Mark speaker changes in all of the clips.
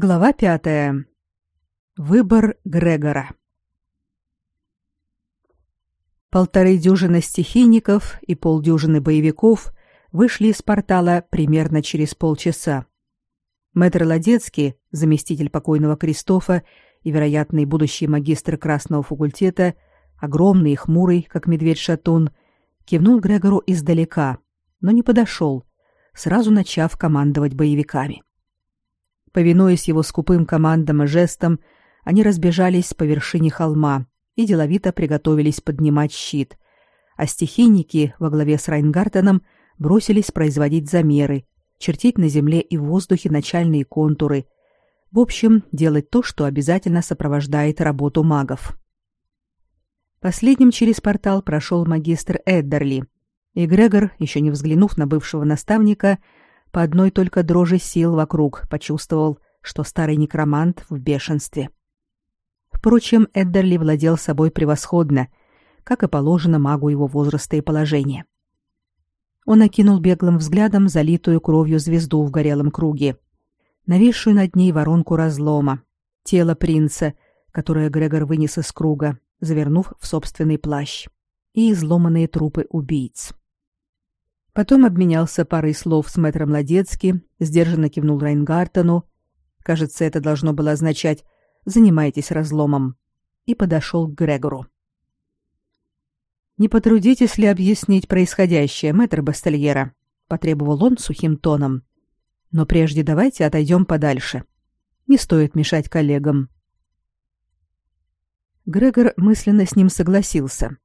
Speaker 1: Глава пятая. Выбор Грегора. Полторы дюжины стихийников и полдюжины боевиков вышли из портала примерно через полчаса. Мэтр Ладецкий, заместитель покойного Кристофа и вероятный будущий магистр Красного факультета, огромный и хмурый, как медведь-шатун, кивнул Грегору издалека, но не подошел, сразу начав командовать боевиками. Повинуясь его скупым командам и жестам, они разбежались по вершине холма и деловито приготовились поднимать щит, а стихийники во главе с Райнгартеном бросились производить замеры, чертить на земле и в воздухе начальные контуры, в общем, делать то, что обязательно сопровождает работу магов. Последним через портал прошел магистр Эддерли, и Грегор, еще не взглянув на бывшего наставника, по одной только дрожи сил вокруг почувствовал, что старый некромант в бешенстве. Впрочем, Эддерли владел собой превосходно, как и положено магу его возраста и положения. Он окинул беглым взглядом залитую кровью звезду в горелом круге, нависшую над ней воронку разлома, тело принца, которое Грегор вынес из круга, завернув в собственный плащ, и изломанные трупы убийц. Потом обменялся парой слов с мэтром Ладецки, сдержанно кивнул Райнгартену. Кажется, это должно было означать «занимайтесь разломом», и подошел к Грегору. «Не потрудитесь ли объяснить происходящее, мэтр Бастельера?» — потребовал он сухим тоном. «Но прежде давайте отойдем подальше. Не стоит мешать коллегам». Грегор мысленно с ним согласился.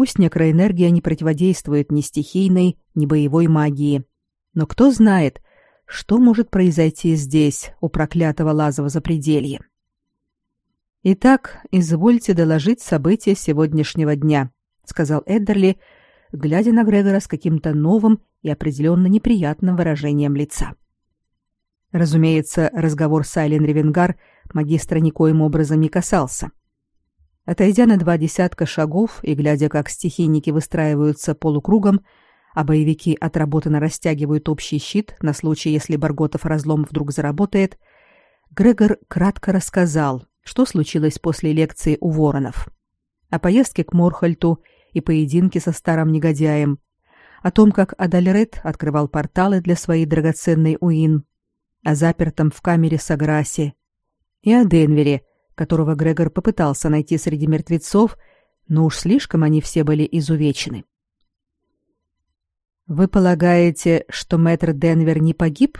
Speaker 1: Пусть некроэнергия не противодействует ни стихийной, ни боевой магии. Но кто знает, что может произойти здесь, у проклятого Лазова запределья. Итак, извольте доложить события сегодняшнего дня, сказал Эддерли, глядя на Грегора с каким-то новым и определенно неприятным выражением лица. Разумеется, разговор с Айлен Ревенгар магистра никоим образом не касался. Отойдя на два десятка шагов и глядя, как стихийники выстраиваются полукругом, а боевики отработанно растягивают общий щит на случай, если Барготов разлом вдруг заработает, Грегор кратко рассказал, что случилось после лекции у Воронов. О поездке к Морхальту и поединке со старым негодяем, о том, как Адальред открывал порталы для своей драгоценной Уин, о запертом в камере Саграсе. И о Денвере, которого Грегор попытался найти среди мертвецов, но уж слишком они все были изувечены. Вы полагаете, что мэтр Денвер не погиб?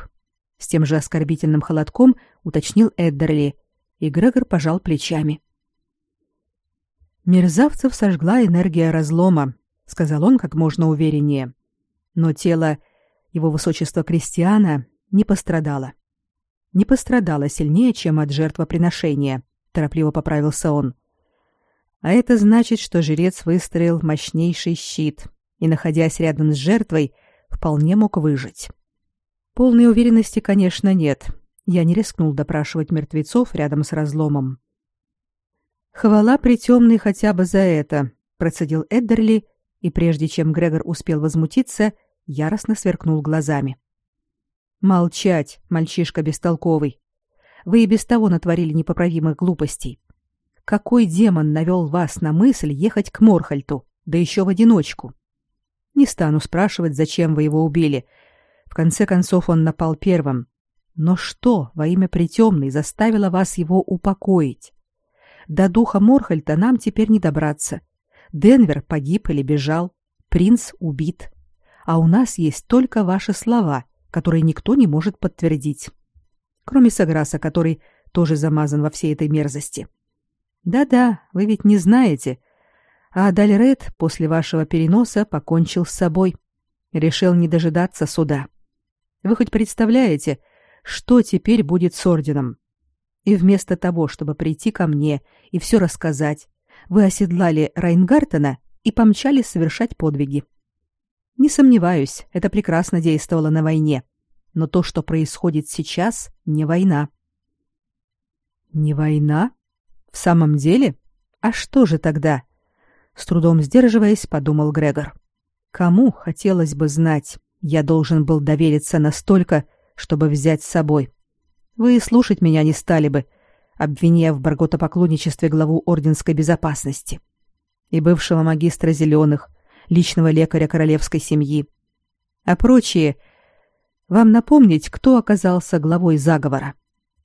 Speaker 1: С тем же оскорбительным холодком уточнил Эддерли, и Грегор пожал плечами. Мерзавцев сожгла энергия разлома, сказал он как можно увереннее. Но тело его высочества Кристиана не пострадало. Не пострадало сильнее, чем от жертвоприношения торопливо поправился он. А это значит, что жрец выстроил мощнейший щит и, находясь рядом с жертвой, вполне мог выжить. Полной уверенности, конечно, нет. Я не рискнул допрашивать мертвецов рядом с разломом. Хвала притемной хотя бы за это, процедил Эддерли, и прежде чем Грегор успел возмутиться, яростно сверкнул глазами. Молчать, мальчишка бестолковый. Вы и без того натворили непоправимых глупостей. Какой демон навел вас на мысль ехать к Морхальту, да еще в одиночку? Не стану спрашивать, зачем вы его убили. В конце концов он напал первым. Но что во имя притемной заставило вас его упокоить? До духа Морхальта нам теперь не добраться. Денвер погиб или бежал, принц убит. А у нас есть только ваши слова, которые никто не может подтвердить кроме Саграса, который тоже замазан во всей этой мерзости. Да-да, вы ведь не знаете. А Дальред после вашего переноса покончил с собой. Решил не дожидаться суда. Вы хоть представляете, что теперь будет с орденом? И вместо того, чтобы прийти ко мне и все рассказать, вы оседлали Райнгартена и помчались совершать подвиги. Не сомневаюсь, это прекрасно действовало на войне. Но то, что происходит сейчас, не война. Не война? В самом деле? А что же тогда? С трудом сдерживаясь, подумал Грегор. Кому хотелось бы знать? Я должен был довериться настолько, чтобы взять с собой. Вы слушать меня не стали бы, обвиняя в барготопоклонничестве главу Орденской безопасности и бывшего магистра зеленых, личного лекаря королевской семьи. А прочие... Вам напомнить, кто оказался главой заговора?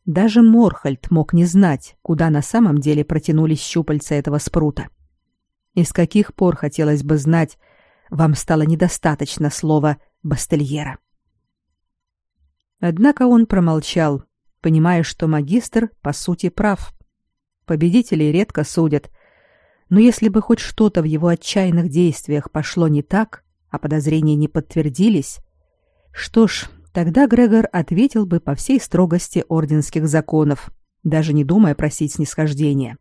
Speaker 1: Даже Морхальд мог не знать, куда на самом деле протянулись щупальца этого спрута. И с каких пор, хотелось бы знать, вам стало недостаточно слова «бастельера». Однако он промолчал, понимая, что магистр, по сути, прав. Победителей редко судят, но если бы хоть что-то в его отчаянных действиях пошло не так, а подозрения не подтвердились, что ж, тогда Грегор ответил бы по всей строгости орденских законов, даже не думая просить снисхождения.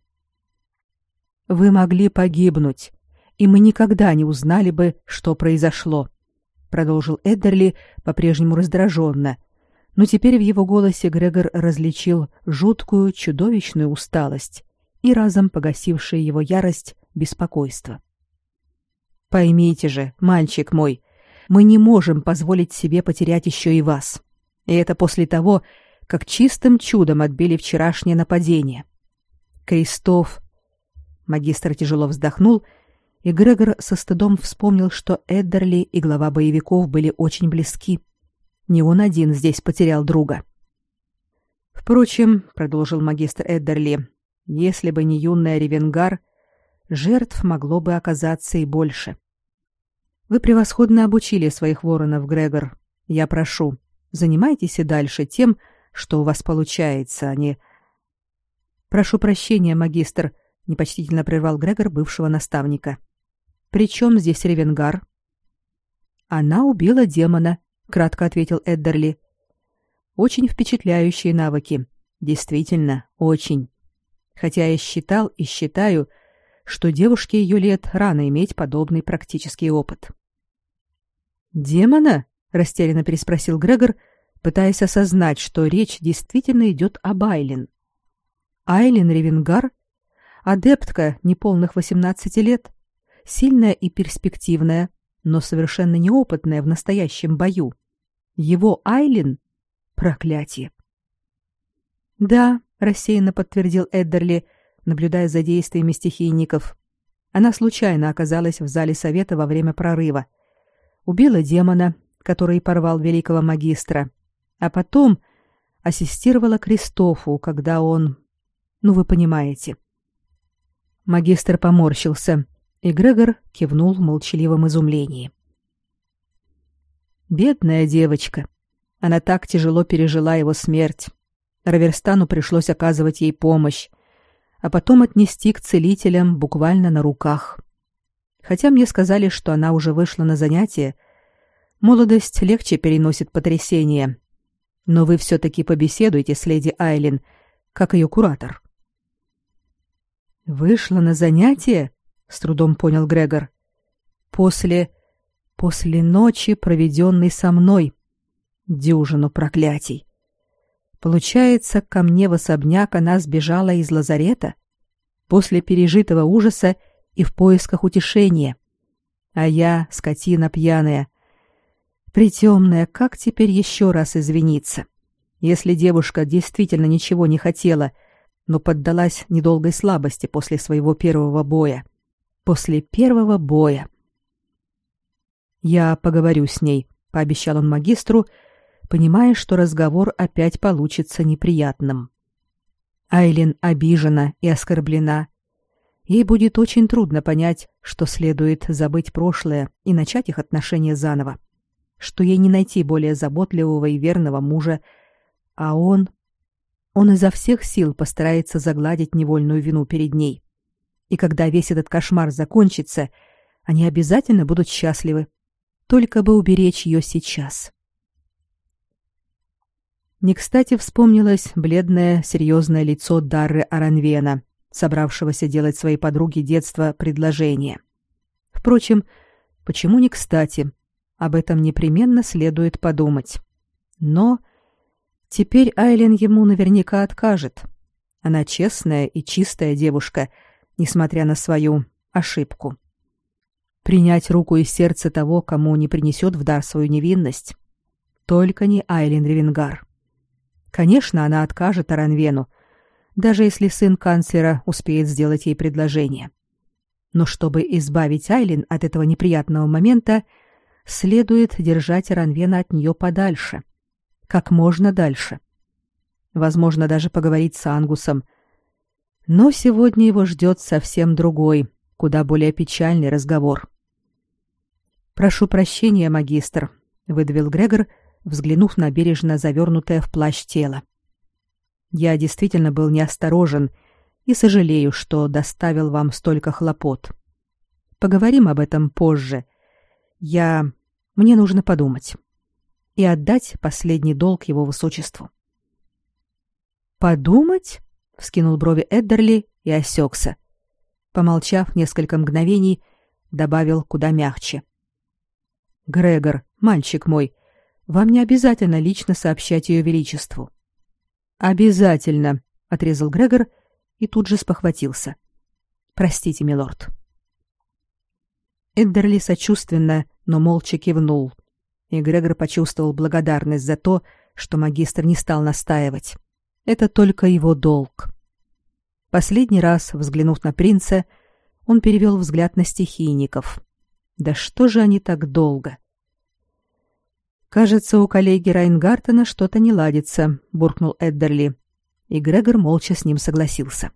Speaker 1: Вы могли погибнуть, и мы никогда не узнали бы, что произошло, продолжил Эддерли по-прежнему раздраженно, но теперь в его голосе Грегор различил жуткую, чудовищную усталость и разом погасившее его ярость беспокойство. Поймите же, мальчик мой, мы не можем позволить себе потерять еще и вас. И это после того, как чистым чудом отбили вчерашнее нападение. Крестов. Магистр тяжело вздохнул, и Грегор со стыдом вспомнил, что Эддерли и глава боевиков были очень близки. Не он один здесь потерял друга. Впрочем, продолжил магистр Эддерли, если бы не юная Ревенгар, жертв могло бы оказаться и больше. Вы превосходно обучили своих воронов, Грегор. Я прошу, занимайтесь и дальше тем, что у вас получается, а не Прошу прощения, магистр, непочтительно прервал Грегор бывшего наставника. При чем здесь Ревенгар? Она убила демона, кратко ответил Эддерли. Очень впечатляющие навыки. Действительно, очень хотя я считал и считаю, что девушке ее лет рано иметь подобный практический опыт. «Демона?» — растерянно переспросил Грегор, пытаясь осознать, что речь действительно идет об Айлин. Айлин Ревенгар — адептка неполных 18 лет, сильная и перспективная, но совершенно неопытная в настоящем бою. Его Айлин — проклятие. Да, рассеянно подтвердил Эддерли, наблюдая за действиями стихийников. Она случайно оказалась в зале совета во время прорыва. Убила демона, который порвал великого магистра, а потом ассистировала Кристофу, когда он... Ну, вы понимаете. Магистр поморщился, и Грегор кивнул в молчаливом изумлении. Бедная девочка. Она так тяжело пережила его смерть. Раверстану пришлось оказывать ей помощь, а потом отнести к целителям буквально на руках. Хотя мне сказали, что она уже вышла на занятия, молодость легче переносит потрясения. Но вы все-таки побеседуете с леди Айлин, как ее куратор. «Вышла на занятия?» — с трудом понял Грегор. «После... после ночи, проведенной со мной. Дюжину проклятий. Получается, ко мне в особняк она сбежала из лазарета после пережитого ужаса и в поисках утешения. А я, скотина пьяная, притемная, как теперь еще раз извиниться? Если девушка действительно ничего не хотела, но поддалась недолгой слабости после своего первого боя. После первого боя. Я поговорю с ней, пообещал он магистру, — понимая, что разговор опять получится неприятным. Айлин обижена и оскорблена. Ей будет очень трудно понять, что следует забыть прошлое и начать их отношения заново, что ей не найти более заботливого и верного мужа, а он... Он изо всех сил постарается загладить невольную вину перед ней. И когда весь этот кошмар закончится, они обязательно будут счастливы, только бы уберечь ее сейчас. Не кстати вспомнилось бледное, серьезное лицо Дарры Аранвена, собравшегося делать своей подруге детства предложение. Впрочем, почему не кстати? Об этом непременно следует подумать. Но теперь Айлен ему наверняка откажет. Она честная и чистая девушка, несмотря на свою ошибку. Принять руку и сердце того, кому не принесет в дар свою невинность. Только не Айлен Ревенгар. Конечно, она откажет Аранвену, даже если сын канцлера успеет сделать ей предложение. Но чтобы избавить Айлин от этого неприятного момента, следует держать Аранвена от нее подальше. Как можно дальше. Возможно, даже поговорить с Ангусом. Но сегодня его ждет совсем другой, куда более печальный разговор. «Прошу прощения, магистр», — выдавил Грегор, взглянув на бережно завернутое в плащ тело. «Я действительно был неосторожен и сожалею, что доставил вам столько хлопот. Поговорим об этом позже. Я... Мне нужно подумать. И отдать последний долг его высочеству». «Подумать?» — вскинул брови Эддерли и осекся. Помолчав несколько мгновений, добавил куда мягче. «Грегор, мальчик мой, вам не обязательно лично сообщать ее величеству». «Обязательно», — отрезал Грегор и тут же спохватился. «Простите, милорд». Эддерли сочувственно, но молча кивнул, и Грегор почувствовал благодарность за то, что магистр не стал настаивать. Это только его долг. Последний раз, взглянув на принца, он перевел взгляд на стихийников. Да что же они так долго? Кажется, у коллеги Райнгартена что-то не ладится, буркнул Эддерли, и Грегор молча с ним согласился.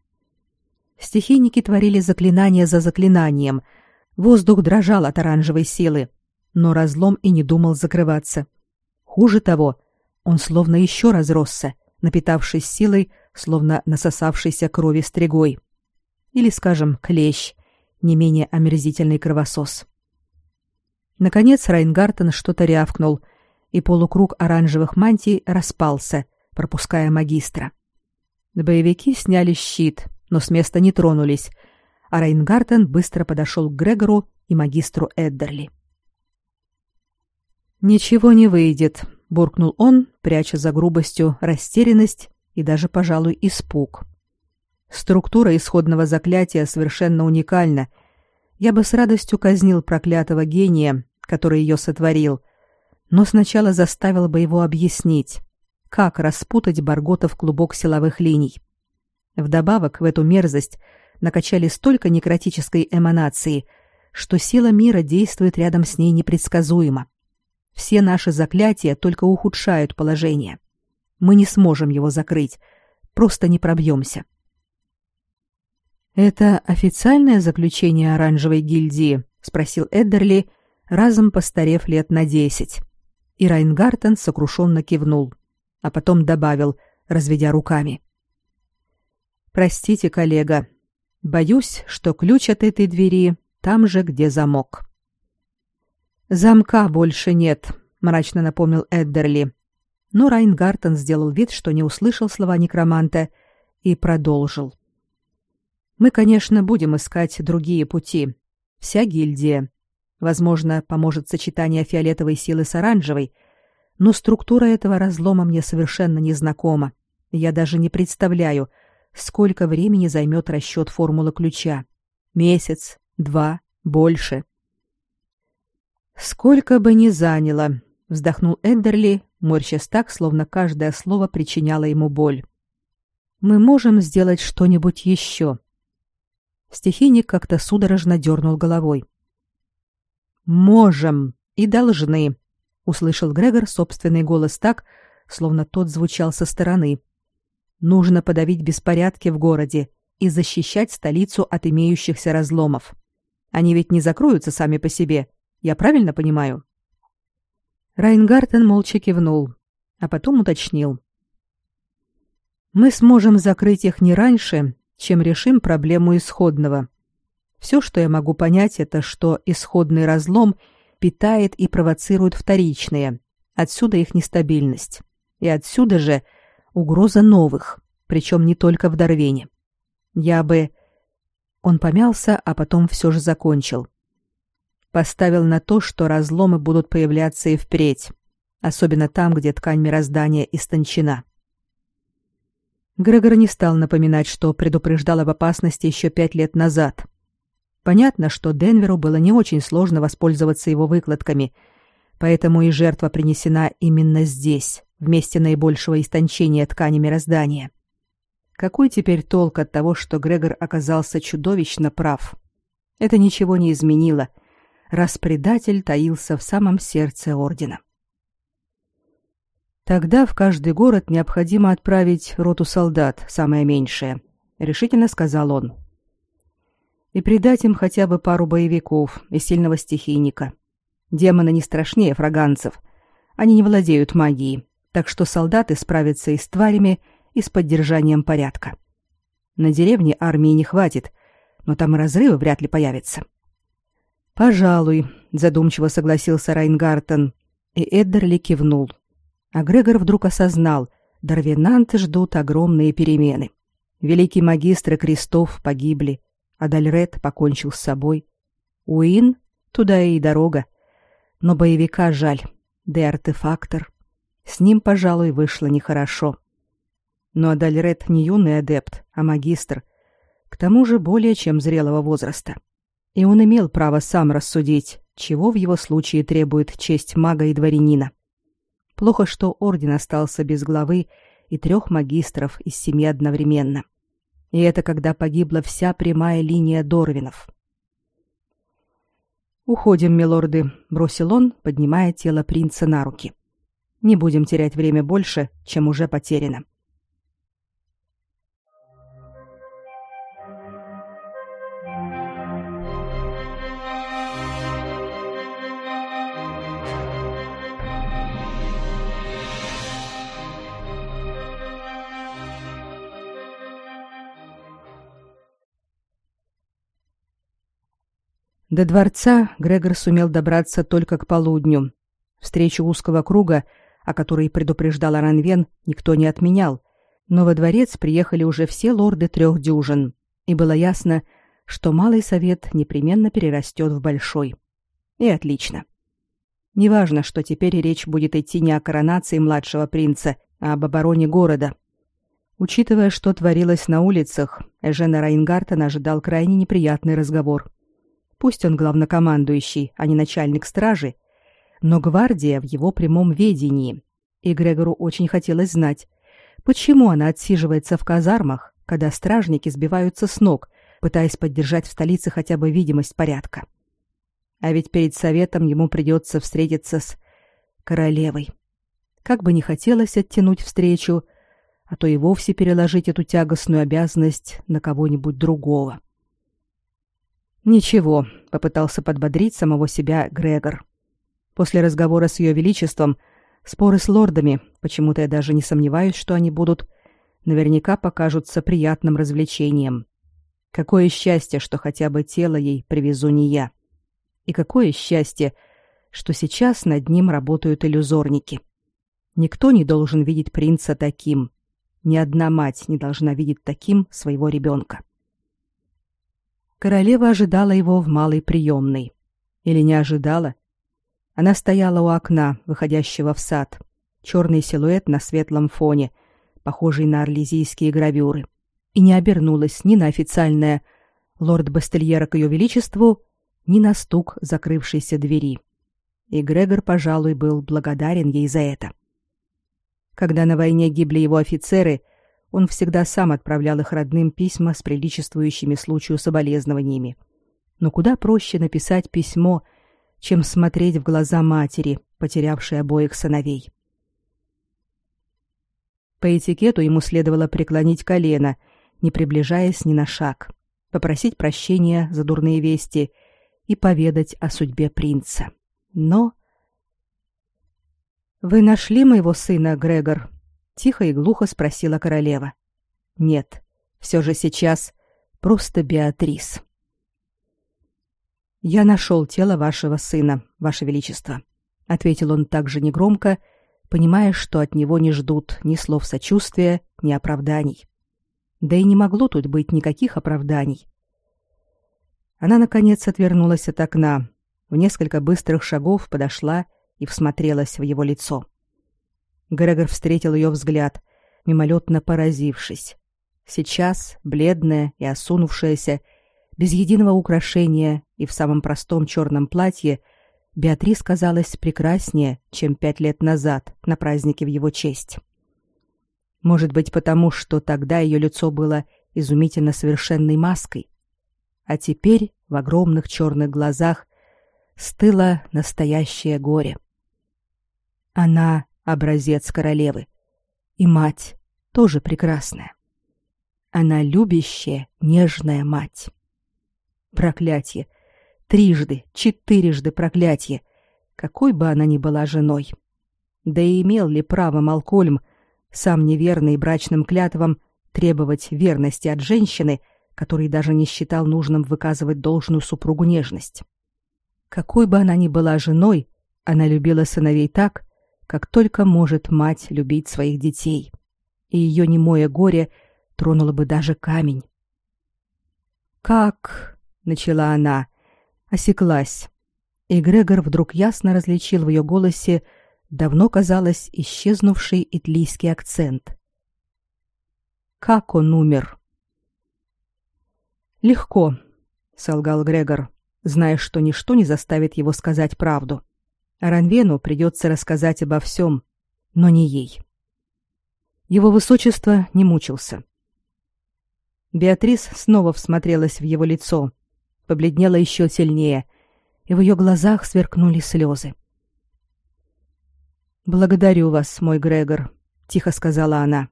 Speaker 1: Стихийники творили заклинание за заклинанием. Воздух дрожал от оранжевой силы, но разлом и не думал закрываться. Хуже того, он словно еще разросся — напитавшись силой, словно насосавшейся крови стригой. Или, скажем, клещ, не менее омерзительный кровосос. Наконец Райнгартен что-то рявкнул, и полукруг оранжевых мантий распался, пропуская магистра. Боевики сняли щит, но с места не тронулись, а Райнгартен быстро подошел к Грегору и магистру Эддерли. «Ничего не выйдет», буркнул он, пряча за грубостью растерянность и даже, пожалуй, испуг. Структура исходного заклятия совершенно уникальна. Я бы с радостью казнил проклятого гения, который ее сотворил, но сначала заставил бы его объяснить, как распутать Баргота в клубок силовых линий. Вдобавок в эту мерзость накачали столько некротической эманации, что сила мира действует рядом с ней непредсказуемо. Все наши заклятия только ухудшают положение. Мы не сможем его закрыть, просто не пробьемся. Это официальное заключение оранжевой гильдии, спросил Эддерли, разом постарев лет на десять. И Райнгартен сокрушенно кивнул, а потом добавил, разведя руками: Простите, коллега. Боюсь, что ключ от этой двери там же, где замок. Замка больше нет, мрачно напомнил Эддерли. Но Райнгартен сделал вид, что не услышал слова некроманта и продолжил. Мы, конечно, будем искать другие пути. Вся гильдия. Возможно, поможет сочетание фиолетовой силы с оранжевой, но структура этого разлома мне совершенно незнакома. Я даже не представляю, сколько времени займет расчет формулы ключа. Месяц, два, больше. Сколько бы ни заняло, вздохнул Эндерли, морщась так, словно каждое слово причиняло ему боль. Мы можем сделать что-нибудь еще. Стихийник как-то судорожно дернул головой. Можем и должны, услышал Грегор собственный голос так, словно тот звучал со стороны. Нужно подавить беспорядки в городе и защищать столицу от имеющихся разломов. Они ведь не закроются сами по себе. Я правильно понимаю? Райнгартен молча кивнул, а потом уточнил: Мы сможем закрыть их не раньше, чем решим проблему исходного. Все, что я могу понять, это что исходный разлом питает и провоцирует вторичные. Отсюда их нестабильность. И отсюда же угроза новых, причем не только в Дарвине. Я бы Он помялся, а потом все же закончил поставил на то, что разломы будут появляться и впредь, особенно там, где ткань мироздания истончена. Грегор не стал напоминать, что предупреждал об опасности еще пять лет назад. Понятно, что Денверу было не очень сложно воспользоваться его выкладками, поэтому и жертва принесена именно здесь, в месте наибольшего истончения ткани мироздания. Какой теперь толк от того, что Грегор оказался чудовищно прав? Это ничего не изменило, раз предатель таился в самом сердце ордена. Тогда в каждый город необходимо отправить роту солдат, самое меньшее, решительно сказал он. И придать им хотя бы пару боевиков и сильного стихийника. Демоны не страшнее фраганцев. Они не владеют магией, так что солдаты справятся и с тварями, и с поддержанием порядка. На деревне армии не хватит, но там и разрывы вряд ли появятся. Пожалуй, задумчиво согласился Райнгартен, и Эддерли кивнул. А Грегор вдруг осознал, дарвинанты ждут огромные перемены. Великие магистры крестов погибли, а Дальред покончил с собой. Уин туда и дорога. Но боевика жаль, да и артефактор. С ним, пожалуй, вышло нехорошо. Но Адальред не юный адепт, а магистр, к тому же более чем зрелого возраста. И он имел право сам рассудить, чего в его случае требует честь мага и дворянина. Плохо, что орден остался без главы и трех магистров из семи одновременно. И это когда погибла вся прямая линия Дорвинов. «Уходим, милорды», — бросил он, поднимая тело принца на руки. «Не будем терять время больше, чем уже потеряно». До дворца Грегор сумел добраться только к полудню. Встречу узкого круга, о которой предупреждал Аранвен, никто не отменял, но во дворец приехали уже все лорды трех дюжин, и было ясно, что малый совет непременно перерастет в большой. И отлично. Неважно, что теперь речь будет идти не о коронации младшего принца, а об обороне города. Учитывая, что творилось на улицах, Эжена Райнгартен ожидал крайне неприятный разговор. Пусть он главнокомандующий, а не начальник стражи, но гвардия в его прямом ведении. И Грегору очень хотелось знать, почему она отсиживается в казармах, когда стражники сбиваются с ног, пытаясь поддержать в столице хотя бы видимость порядка. А ведь перед советом ему придется встретиться с королевой. Как бы не хотелось оттянуть встречу, а то и вовсе переложить эту тягостную обязанность на кого-нибудь другого. Ничего, попытался подбодрить самого себя Грегор. После разговора с ее величеством, споры с лордами, почему-то я даже не сомневаюсь, что они будут, наверняка покажутся приятным развлечением. Какое счастье, что хотя бы тело ей привезу не я. И какое счастье, что сейчас над ним работают иллюзорники. Никто не должен видеть принца таким. Ни одна мать не должна видеть таким своего ребенка. Королева ожидала его в малой приемной. Или не ожидала? Она стояла у окна, выходящего в сад. Черный силуэт на светлом фоне, похожий на орлезийские гравюры. И не обернулась ни на официальное «Лорд Бастельера к ее величеству», ни на стук закрывшейся двери. И Грегор, пожалуй, был благодарен ей за это. Когда на войне гибли его офицеры – он всегда сам отправлял их родным письма с приличествующими случаю соболезнованиями. Но куда проще написать письмо, чем смотреть в глаза матери, потерявшей обоих сыновей. По этикету ему следовало преклонить колено, не приближаясь ни на шаг, попросить прощения за дурные вести и поведать о судьбе принца. Но Вы нашли моего сына, Грегор? Тихо и глухо спросила королева. Нет, все же сейчас просто Беатрис. Я нашел тело вашего сына, ваше величество, ответил он также негромко, понимая, что от него не ждут ни слов сочувствия, ни оправданий. Да и не могло тут быть никаких оправданий. Она наконец отвернулась от окна, в несколько быстрых шагов подошла и всмотрелась в его лицо. Грегор встретил ее взгляд, мимолетно поразившись. Сейчас, бледная и осунувшаяся, без единого украшения и в самом простом черном платье, Беатрис казалась прекраснее, чем пять лет назад на празднике в его честь. Может быть, потому что тогда ее лицо было изумительно совершенной маской, а теперь в огромных черных глазах стыло настоящее горе. Она образец королевы, и мать тоже прекрасная. Она любящая, нежная мать. Проклятие! Трижды, четырежды проклятие! Какой бы она ни была женой. Да и имел ли право Малкольм, сам неверный брачным клятвам, требовать верности от женщины, который даже не считал нужным выказывать должную супругу нежность? Какой бы она ни была женой, она любила сыновей так, как только может мать любить своих детей. И ее немое горе — тронула бы даже камень. «Как?» — начала она, осеклась. И Грегор вдруг ясно различил в ее голосе давно, казалось, исчезнувший итлийский акцент. «Как он умер?» «Легко», — солгал Грегор, зная, что ничто не заставит его сказать правду. Ранвену придется рассказать обо всем, но не ей. Его высочество не мучился. Беатрис снова всмотрелась в его лицо, побледнела еще сильнее, и в ее глазах сверкнули слезы. «Благодарю вас, мой Грегор», — тихо сказала она.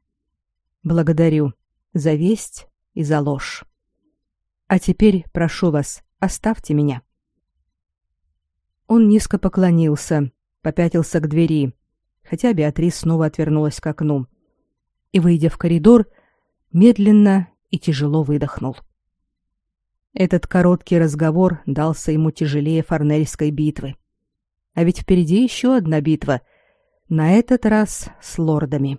Speaker 1: «Благодарю за весть и за ложь. А теперь, прошу вас, оставьте меня». Он низко поклонился, попятился к двери, хотя Беатрис снова отвернулась к окну. И, выйдя в коридор, медленно и тяжело выдохнул. Этот короткий разговор дался ему тяжелее Форнельской битвы. А ведь впереди еще одна битва, на этот раз с лордами.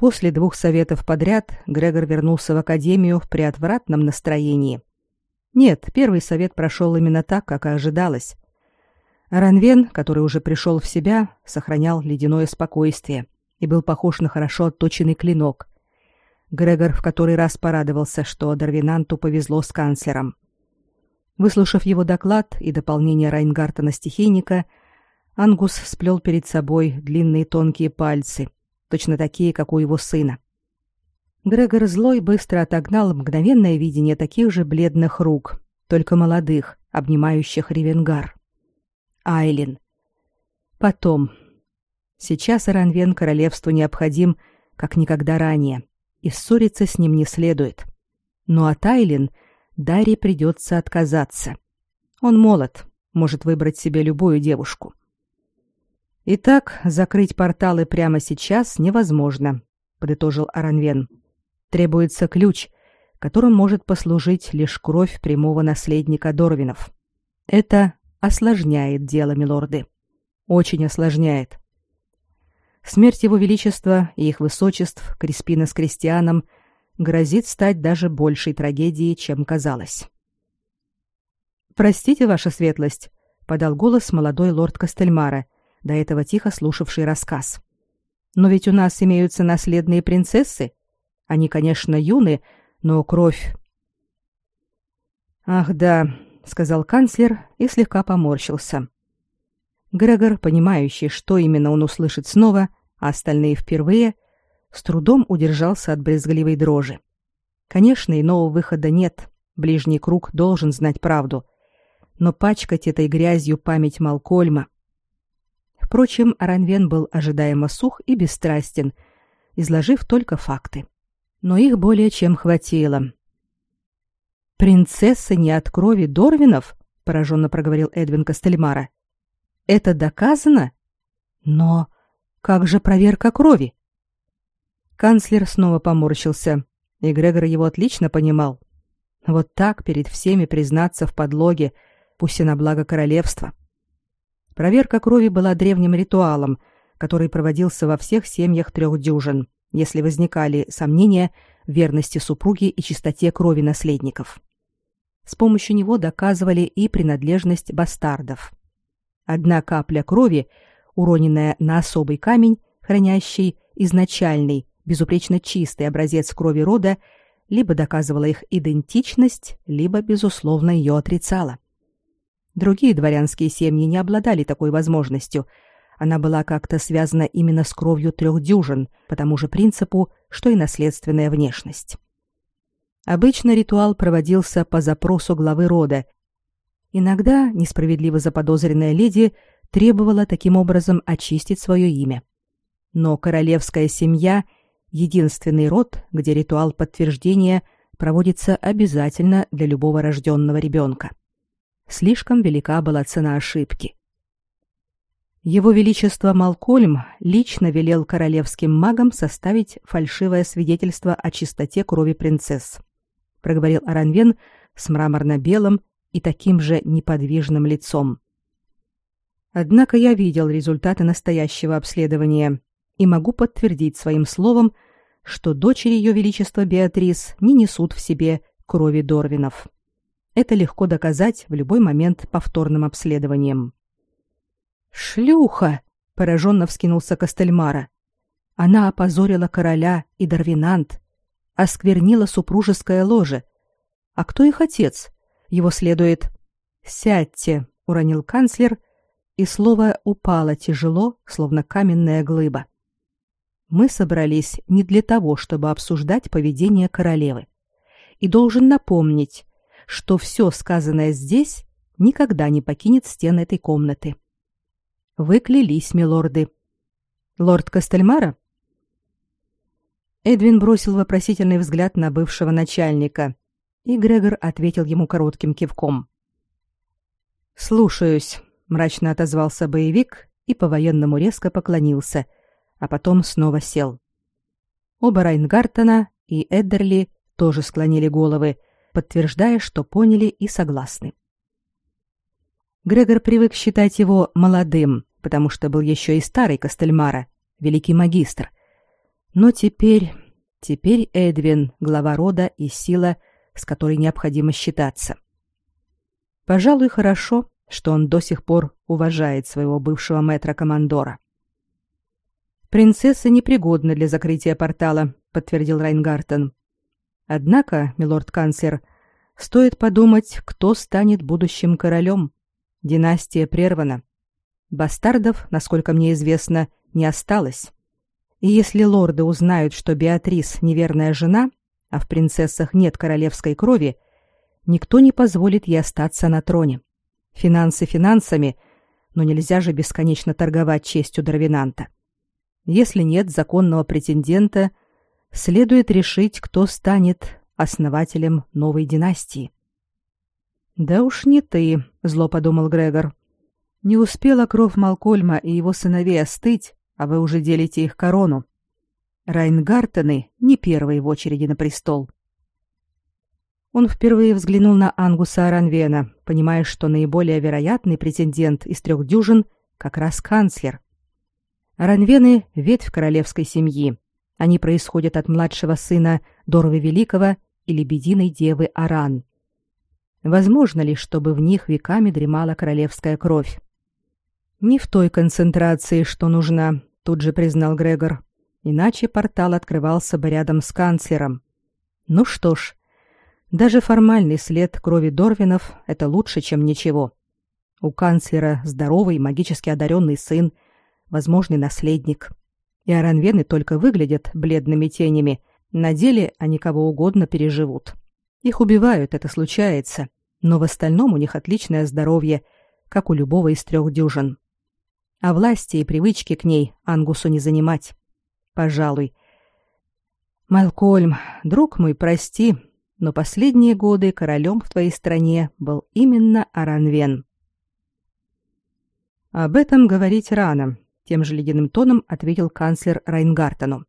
Speaker 1: После двух советов подряд Грегор вернулся в академию в приотвратном настроении. Нет, первый совет прошел именно так, как и ожидалось. Ранвен, который уже пришел в себя, сохранял ледяное спокойствие и был похож на хорошо отточенный клинок. Грегор в который раз порадовался, что Дарвинанту повезло с канцлером. Выслушав его доклад и дополнение Райнгартена стихийника, Ангус сплел перед собой длинные тонкие пальцы — точно такие, как у его сына. Грегор злой быстро отогнал мгновенное видение таких же бледных рук, только молодых, обнимающих Ревенгар. Айлин. Потом. Сейчас Ранвен королевству необходим, как никогда ранее, и ссориться с ним не следует. Но от Айлин Дарье придется отказаться. Он молод, может выбрать себе любую девушку. Итак, закрыть порталы прямо сейчас невозможно, подытожил Аранвен. Требуется ключ, которым может послужить лишь кровь прямого наследника Дорвинов. Это осложняет дело, милорды. Очень осложняет. Смерть его величества и их высочеств Криспина с крестьяном грозит стать даже большей трагедией, чем казалось. Простите, ваша светлость, подал голос молодой лорд Кастельмара, до этого тихо слушавший рассказ. Но ведь у нас имеются наследные принцессы. Они, конечно, юны, но кровь... Ах, да, сказал канцлер и слегка поморщился. Грегор, понимающий, что именно он услышит снова, а остальные впервые, с трудом удержался от брезгливой дрожи. Конечно, иного выхода нет. Ближний круг должен знать правду. Но пачкать этой грязью память Малкольма, Впрочем, Ранвен был ожидаемо сух и бесстрастен, изложив только факты. Но их более чем хватило. «Принцесса не от крови Дорвинов?» — пораженно проговорил Эдвин Костельмара. «Это доказано? Но как же проверка крови?» Канцлер снова поморщился, и Грегор его отлично понимал. Вот так перед всеми признаться в подлоге, пусть и на благо королевства. Проверка крови была древним ритуалом, который проводился во всех семьях трех дюжин, если возникали сомнения в верности супруги и чистоте крови наследников. с помощью него доказывали и принадлежность бастардов. Одна капля крови, уроненная на особый камень, хранящий изначальный, безупречно чистый образец крови рода, либо доказывала их идентичность, либо, безусловно, ее отрицала. Другие дворянские семьи не обладали такой возможностью. Она была как-то связана именно с кровью трех дюжин, по тому же принципу, что и наследственная внешность. Обычно ритуал проводился по запросу главы рода. Иногда несправедливо заподозренная леди требовала таким образом очистить свое имя. Но королевская семья – единственный род, где ритуал подтверждения проводится обязательно для любого рожденного ребенка. Слишком велика была цена ошибки. Его Величество Малкольм лично велел королевским магам составить фальшивое свидетельство о чистоте крови принцесс проговорил Аранвен с мраморно-белым и таким же неподвижным лицом. Однако я видел результаты настоящего обследования и могу подтвердить своим словом, что дочери ее величества Беатрис не несут в себе крови Дорвинов. Это легко доказать в любой момент повторным обследованием. Шлюха, пораженно вскинулся Костельмара. Она опозорила короля и Дарвинант, осквернила супружеское ложе. А кто их отец? Его следует... «Сядьте», — уронил канцлер, и слово упало тяжело, словно каменная глыба. Мы собрались не для того, чтобы обсуждать поведение королевы. И должен напомнить, что все сказанное здесь никогда не покинет стен этой комнаты. Вы клялись, милорды. Лорд Костельмара? Эдвин бросил вопросительный взгляд на бывшего начальника, и Грегор ответил ему коротким кивком. «Слушаюсь», — мрачно отозвался боевик и по-военному резко поклонился, а потом снова сел. Оба Райнгартена и Эддерли тоже склонили головы, подтверждая, что поняли и согласны. Грегор привык считать его молодым, потому что был еще и старый Костельмара, великий магистр — но теперь, теперь Эдвин — глава рода и сила, с которой необходимо считаться. Пожалуй, хорошо, что он до сих пор уважает своего бывшего мэтра-командора. «Принцесса непригодна для закрытия портала», — подтвердил Райнгартен. «Однако, милорд-канцлер, стоит подумать, кто станет будущим королем. Династия прервана. Бастардов, насколько мне известно, не осталось. И если лорды узнают, что Беатрис неверная жена, а в принцессах нет королевской крови, никто не позволит ей остаться на троне. Финансы финансами, но нельзя же бесконечно торговать честью Дарвинанта. Если нет законного претендента, следует решить, кто станет основателем новой династии. Да уж не ты, зло подумал Грегор. Не успела кровь Малкольма и его сыновей остыть, а вы уже делите их корону. Райнгартены не первые в очереди на престол. Он впервые взглянул на Ангуса Аранвена, понимая, что наиболее вероятный претендент из трех дюжин как раз канцлер. Аранвены — ветвь королевской семьи. Они происходят от младшего сына Дорвы Великого и лебединой девы Аран. Возможно ли, чтобы в них веками дремала королевская кровь? Не в той концентрации, что нужна, тут же признал Грегор. Иначе портал открывался бы рядом с канцлером. Ну что ж, даже формальный след крови Дорвинов — это лучше, чем ничего. У канцлера здоровый, магически одаренный сын, возможный наследник. И аранвены только выглядят бледными тенями, на деле они кого угодно переживут. Их убивают, это случается, но в остальном у них отличное здоровье, как у любого из трех дюжин а власти и привычки к ней Ангусу не занимать. Пожалуй. Малкольм, друг мой, прости, но последние годы королем в твоей стране был именно Аранвен. Об этом говорить рано, тем же ледяным тоном ответил канцлер Райнгартену.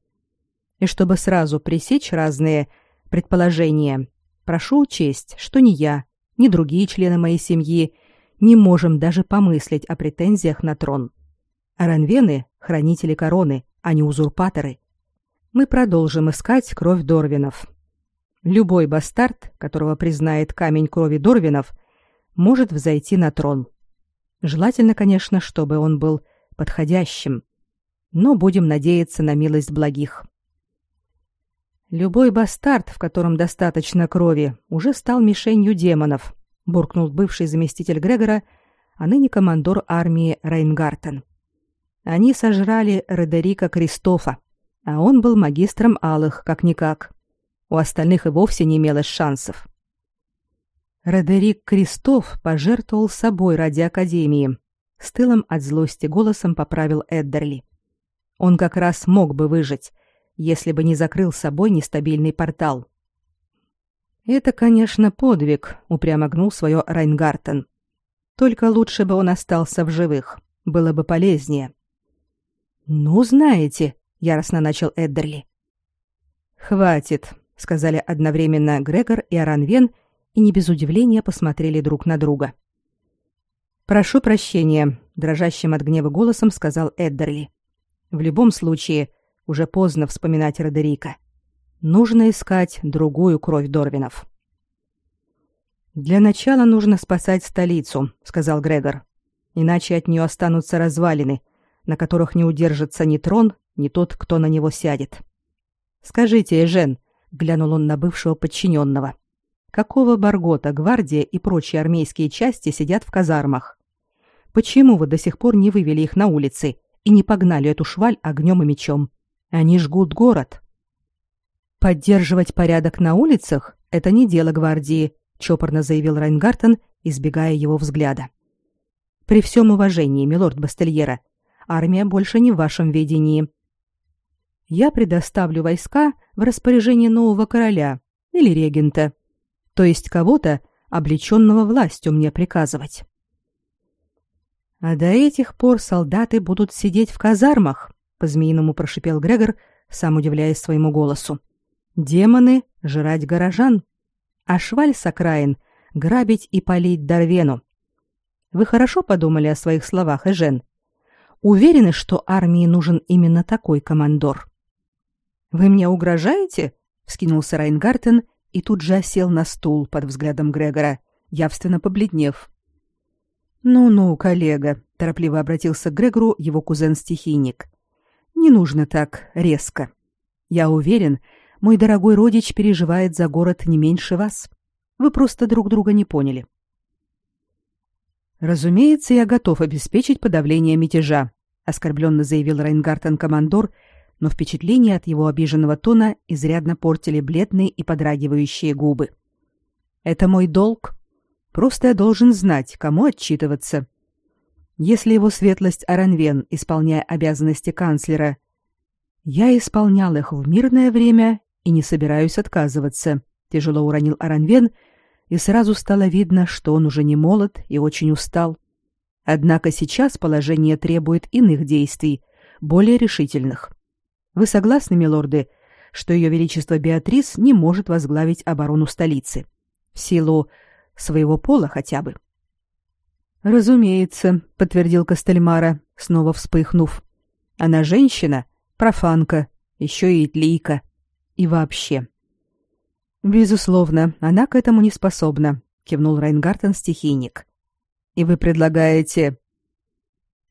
Speaker 1: И чтобы сразу пресечь разные предположения, прошу учесть, что ни я, ни другие члены моей семьи не можем даже помыслить о претензиях на трон. Аранвены — хранители короны, а не узурпаторы. Мы продолжим искать кровь Дорвинов. Любой бастард, которого признает камень крови Дорвинов, может взойти на трон. Желательно, конечно, чтобы он был подходящим. Но будем надеяться на милость благих. Любой бастард, в котором достаточно крови, уже стал мишенью демонов, буркнул бывший заместитель Грегора, а ныне командор армии Рейнгартен. Они сожрали Родерика Кристофа, а он был магистром алых, как-никак. У остальных и вовсе не имелось шансов. Родерик Кристоф пожертвовал собой ради Академии. Стылым от злости голосом поправил Эддерли. Он как раз мог бы выжить, если бы не закрыл собой нестабильный портал. Это, конечно, подвиг, упрямо гнул свое Райнгартен. Только лучше бы он остался в живых, было бы полезнее. Ну, знаете, яростно начал Эддерли. Хватит, сказали одновременно Грегор и Аранвен и не без удивления посмотрели друг на друга. Прошу прощения, дрожащим от гнева голосом сказал Эддерли. В любом случае, уже поздно вспоминать Родерика. Нужно искать другую кровь Дорвинов. Для начала нужно спасать столицу, сказал Грегор. Иначе от нее останутся развалины, на которых не удержится ни трон, ни тот, кто на него сядет. Скажите, Эжен, глянул он на бывшего подчиненного. Какого баргота гвардия и прочие армейские части сидят в казармах? Почему вы до сих пор не вывели их на улицы и не погнали эту шваль огнем и мечом? Они жгут город. Поддерживать порядок на улицах это не дело гвардии, чопорно заявил Райнгартен, избегая его взгляда. При всем уважении, милорд Бастельера, армия больше не в вашем ведении. Я предоставлю войска в распоряжение нового короля или регента, то есть кого-то, облеченного властью мне приказывать. А до этих пор солдаты будут сидеть в казармах, по-змеиному прошипел Грегор, сам удивляясь своему голосу. Демоны жрать горожан, а шваль с окраин грабить и палить Дарвену. Вы хорошо подумали о своих словах, Эжен? Уверены, что армии нужен именно такой командор? Вы мне угрожаете? вскинулся Райнгартен и тут же осел на стул под взглядом Грегора, явственно побледнев. Ну-ну, коллега, торопливо обратился к Грегору его кузен-стихийник. Не нужно так резко. Я уверен, мой дорогой родич переживает за город не меньше вас. Вы просто друг друга не поняли. Разумеется, я готов обеспечить подавление мятежа, оскорбленно заявил Рейнгартен командор, но впечатление от его обиженного тона изрядно портили бледные и подрагивающие губы. Это мой долг. Просто я должен знать, кому отчитываться. Если его светлость Аранвен, исполняя обязанности канцлера, я исполнял их в мирное время и не собираюсь отказываться, тяжело уронил Аранвен, и сразу стало видно, что он уже не молод и очень устал. Однако сейчас положение требует иных действий, более решительных. Вы согласны, милорды, что ее величество Беатрис не может возглавить оборону столицы в силу своего пола хотя бы? Разумеется, подтвердил Костельмара, снова вспыхнув. Она женщина, профанка, еще и итлийка. И вообще. Безусловно, она к этому не способна, кивнул Райнгартен стихийник. И вы предлагаете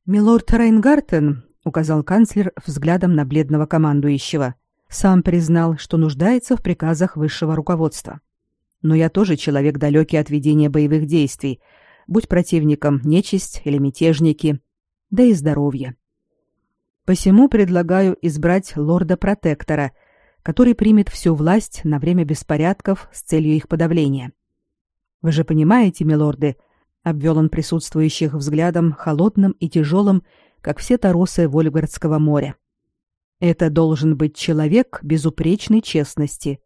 Speaker 1: Милорд Райнгартен, указал канцлер взглядом на бледного командующего. Сам признал, что нуждается в приказах высшего руководства. Но я тоже человек далекий от ведения боевых действий, будь противником нечисть или мятежники, да и здоровье. Посему предлагаю избрать лорда-протектора, который примет всю власть на время беспорядков с целью их подавления. Вы же понимаете, милорды, обвел он присутствующих взглядом холодным и тяжелым, как все торосы Вольгардского моря. Это должен быть человек безупречной честности,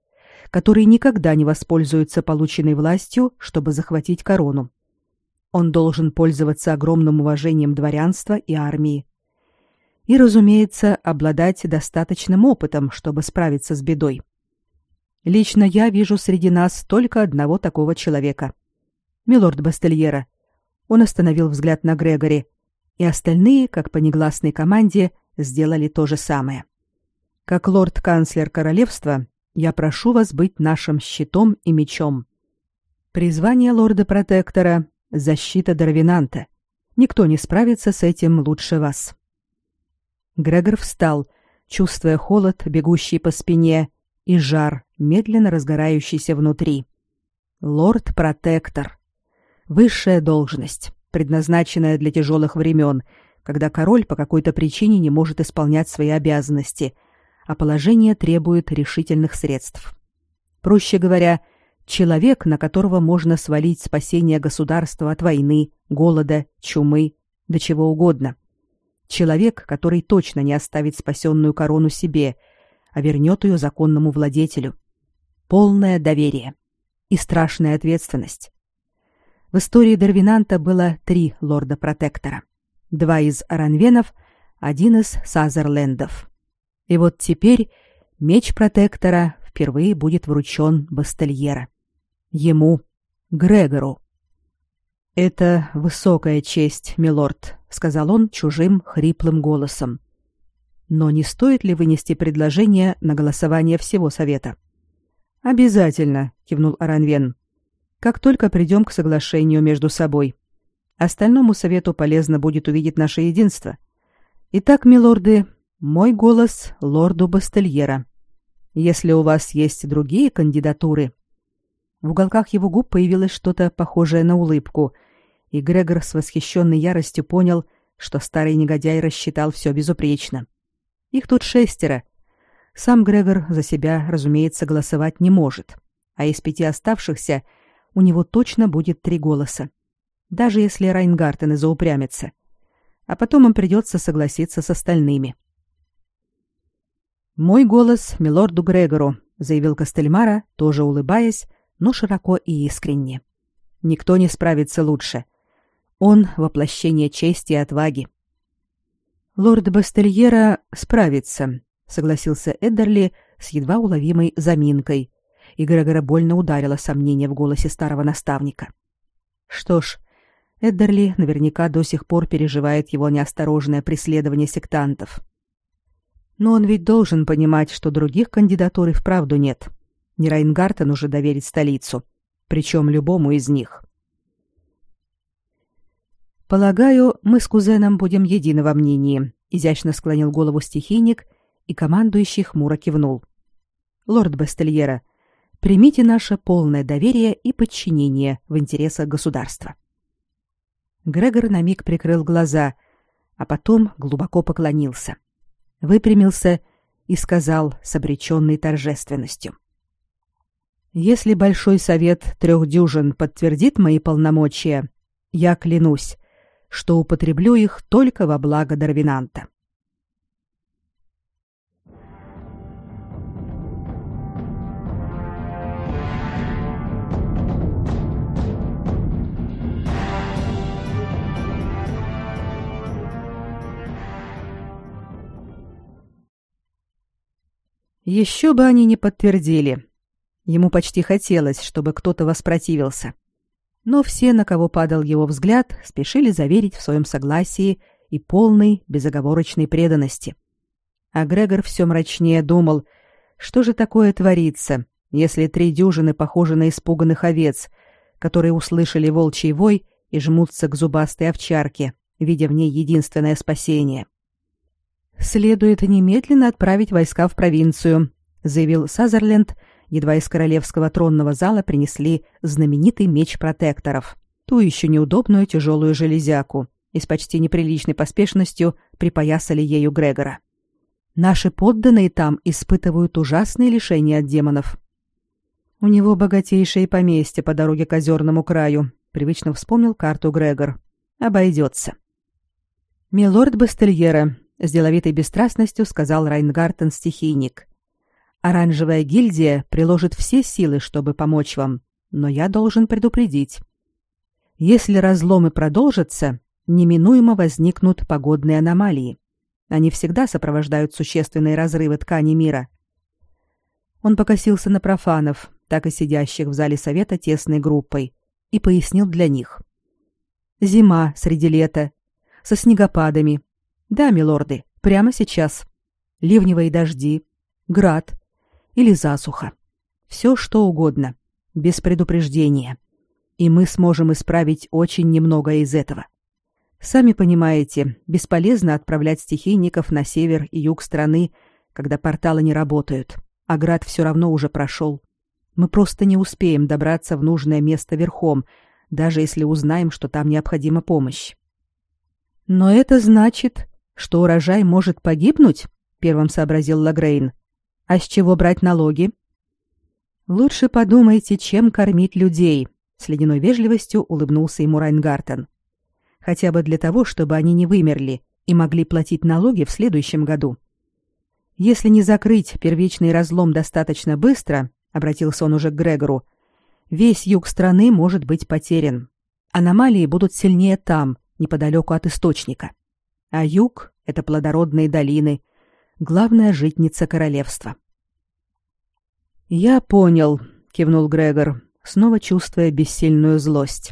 Speaker 1: который никогда не воспользуется полученной властью, чтобы захватить корону. Он должен пользоваться огромным уважением дворянства и армии. И, разумеется, обладать достаточным опытом, чтобы справиться с бедой. Лично я вижу среди нас только одного такого человека. Милорд Бастельера. Он остановил взгляд на Грегори, и остальные, как по негласной команде, сделали то же самое. Как лорд-канцлер королевства, я прошу вас быть нашим щитом и мечом. Призвание лорда-протектора — защита Дарвинанта. Никто не справится с этим лучше вас. Грегор встал, чувствуя холод, бегущий по спине, и жар, медленно разгорающийся внутри. Лорд-протектор. Высшая должность, предназначенная для тяжелых времен, когда король по какой-то причине не может исполнять свои обязанности, а положение требует решительных средств. Проще говоря, человек, на которого можно свалить спасение государства от войны, голода, чумы, до чего угодно. Человек, который точно не оставит спасенную корону себе, а вернет ее законному владетелю. Полное доверие и страшная ответственность. В истории Дервинанта было три лорда-протектора. Два из Аранвенов, один из Сазерлендов. И вот теперь меч протектора впервые будет вручен Бастельера. Ему, Грегору. «Это высокая честь, милорд», — сказал он чужим хриплым голосом. «Но не стоит ли вынести предложение на голосование всего совета?» «Обязательно», — кивнул Аранвен. «Как только придем к соглашению между собой. Остальному совету полезно будет увидеть наше единство. Итак, милорды, мой голос лорду Бастельера. Если у вас есть другие кандидатуры, в уголках его губ появилось что-то похожее на улыбку, и Грегор с восхищенной яростью понял, что старый негодяй рассчитал все безупречно. Их тут шестеро. Сам Грегор за себя, разумеется, голосовать не может, а из пяти оставшихся у него точно будет три голоса. Даже если Райнгартен и заупрямится. А потом им придется согласиться с остальными. «Мой голос милорду Грегору», — заявил Костельмара, тоже улыбаясь, но широко и искренне. Никто не справится лучше. Он — воплощение чести и отваги. «Лорд Бастельера справится», — согласился Эддерли с едва уловимой заминкой, и Грегора больно ударило сомнение в голосе старого наставника. Что ж, Эддерли наверняка до сих пор переживает его неосторожное преследование сектантов. Но он ведь должен понимать, что других кандидатур и вправду нет. — не Райнгартен уже доверить столицу, причем любому из них. Полагаю, мы с кузеном будем едины во мнении, изящно склонил голову стихийник, и командующий хмуро кивнул. Лорд Бастельера, примите наше полное доверие и подчинение в интересах государства. Грегор на миг прикрыл глаза, а потом глубоко поклонился, выпрямился и сказал с обреченной торжественностью: если Большой Совет трех дюжин подтвердит мои полномочия, я клянусь, что употреблю их только во благо Дарвинанта. Еще бы они не подтвердили, Ему почти хотелось, чтобы кто-то воспротивился. Но все, на кого падал его взгляд, спешили заверить в своем согласии и полной, безоговорочной преданности. А Грегор все мрачнее думал, что же такое творится, если три дюжины похожи на испуганных овец, которые услышали волчий вой и жмутся к зубастой овчарке, видя в ней единственное спасение. «Следует немедленно отправить войска в провинцию», — заявил Сазерленд, — едва из королевского тронного зала принесли знаменитый меч протекторов, ту еще неудобную тяжелую железяку, и с почти неприличной поспешностью припоясали ею Грегора. Наши подданные там испытывают ужасные лишения от демонов. У него богатейшее поместье по дороге к озерному краю, привычно вспомнил карту Грегор. Обойдется. Милорд Бастельера, с деловитой бесстрастностью сказал Райнгартен стихийник. Оранжевая гильдия приложит все силы, чтобы помочь вам, но я должен предупредить. Если разломы продолжатся, неминуемо возникнут погодные аномалии. Они всегда сопровождают существенные разрывы ткани мира. Он покосился на профанов, так и сидящих в зале совета тесной группой, и пояснил для них. Зима среди лета, со снегопадами. Да, милорды, прямо сейчас. Ливневые дожди, град, или засуха. Все что угодно, без предупреждения. И мы сможем исправить очень немного из этого. Сами понимаете, бесполезно отправлять стихийников на север и юг страны, когда порталы не работают, а град все равно уже прошел. Мы просто не успеем добраться в нужное место верхом, даже если узнаем, что там необходима помощь. Но это значит, что урожай может погибнуть, первым сообразил Лагрейн. А с чего брать налоги? Лучше подумайте, чем кормить людей, с ледяной вежливостью улыбнулся ему Райнгартен. Хотя бы для того, чтобы они не вымерли и могли платить налоги в следующем году. Если не закрыть первичный разлом достаточно быстро, обратился он уже к Грегору, весь юг страны может быть потерян. Аномалии будут сильнее там, неподалеку от источника. А юг — это плодородные долины, главная житница королевства. «Я понял», — кивнул Грегор, снова чувствуя бессильную злость.